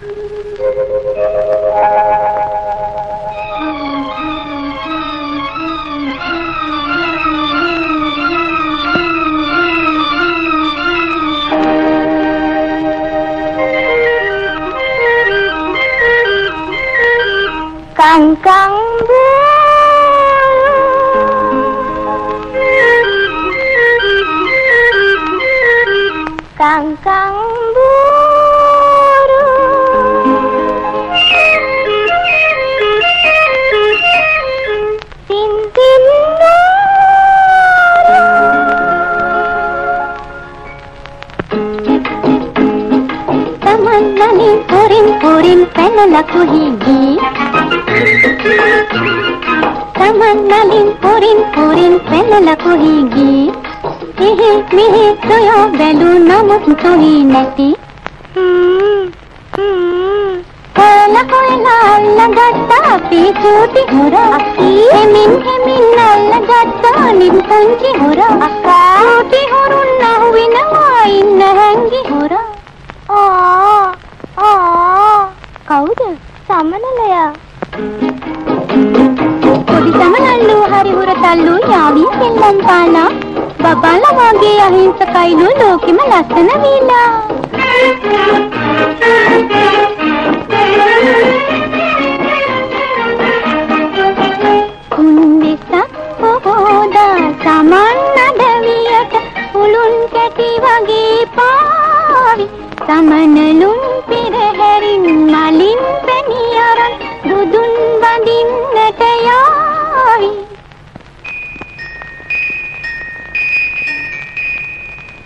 刚刚的。刚刚。నని పూరిన్ పూరిన్ పెన్నలకు హీగి తమన్నలిన్ పూరిన్ పూరిన్ పెన్నలకు హీగి ఇహి మిహి తుయో బెలు నమస్ తోహి నెతి కోలకు ఇలా అల్లగట్ట పీచూతి హుర అక్కి మిన్ మిన్ అల్లగట్ట నిన్ పొంచి హుర అక్క ఊటి హురున్న హువిన ఇన్న హంగి హుర කවුද සමනලයා පොඩි සමනල්ලු හරි හුරතල්ලු යාවි සෙල්ලම් පාලා බබාලා වගේ අහිංසකයිලු ලෝකෙම ලස්සන වීලා කුන්දෙසක් පොහෝදා වඳින්නට යාවි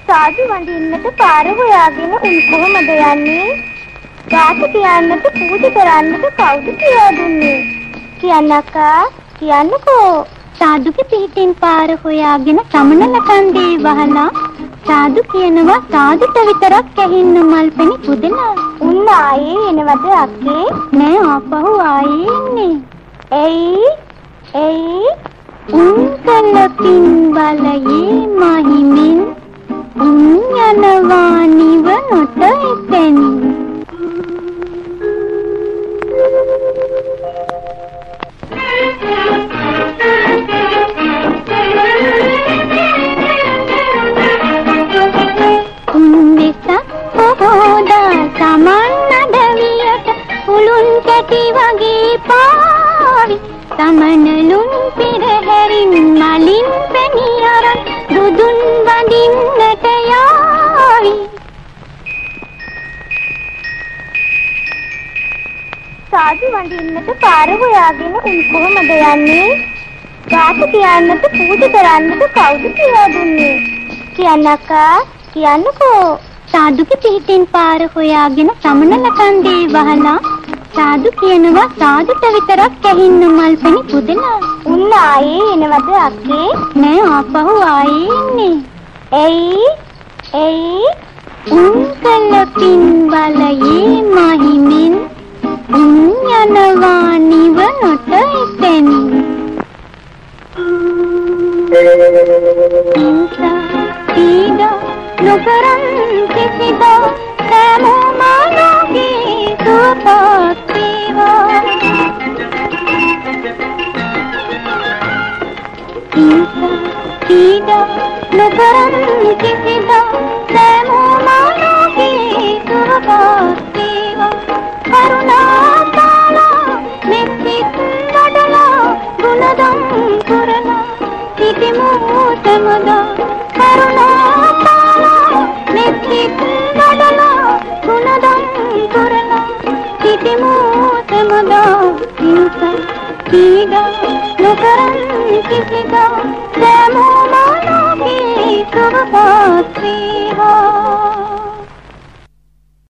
සාදු වඳින්නට පාර හොයාගෙන උන් කොහමද යන්නේ? වාස කියන්නට පූජා කරන්නට කවුද කියා දුන්නේ? කියන්න අක්කා කියන්නකෝ. සාදුගේ පිටින් පාර හොයාගෙන සමනල කන්දේ වහලා සාදු කියනවා සාදුට විතරක් ඇහින්න මල්පෙනි පුදලා. උන් ආයේ එනවද අක්කේ? නෑ ආපහු ආයේ එන්නේ. එයි එයි උන් කලකින් බලයේ මහිමින් පාවි සමනලුන් පෙරහැරින් මලින් පැණි අරන් බුදුන් වඳින්නට යාවි සාදු වඳින්නට පාර හොයාගෙන උන් කොහමද යන්නේ? වාස කියන්නට පූජා කරන්නට කවුද කියලා දුන්නේ? කියන්න අක්කා කියන්නකෝ. සාදුගේ පිටින් පාර හොයාගෙන සමනල කන්දේ වහලා සාදු කියනවා සාදුට විතරක් ඇහින්න මල්පෙනි පුදලා. උන් ආයේ එනවද අක්කේ? නෑ ආපහු ආයේ එන්නේ. එයි එයි උන් කලකින් බලයේ මහිමින් උන් යනවා නිවනට එතැනින්. හිංසා පීඩා නොකරන් කිසිදා नुतरन्ति सिद्धं नमो मानोगे दुर्गास्तेव करुणाकाला नित्यकुण्डला गुणदं कुरल इति मूर्तमुद करुणाकाला नित्यकुण्डला गुणदं कुरल इति मूर्तमुद कीग नुतरन्ति सिद्धं नमो ಕವಪಾತ್ರಿ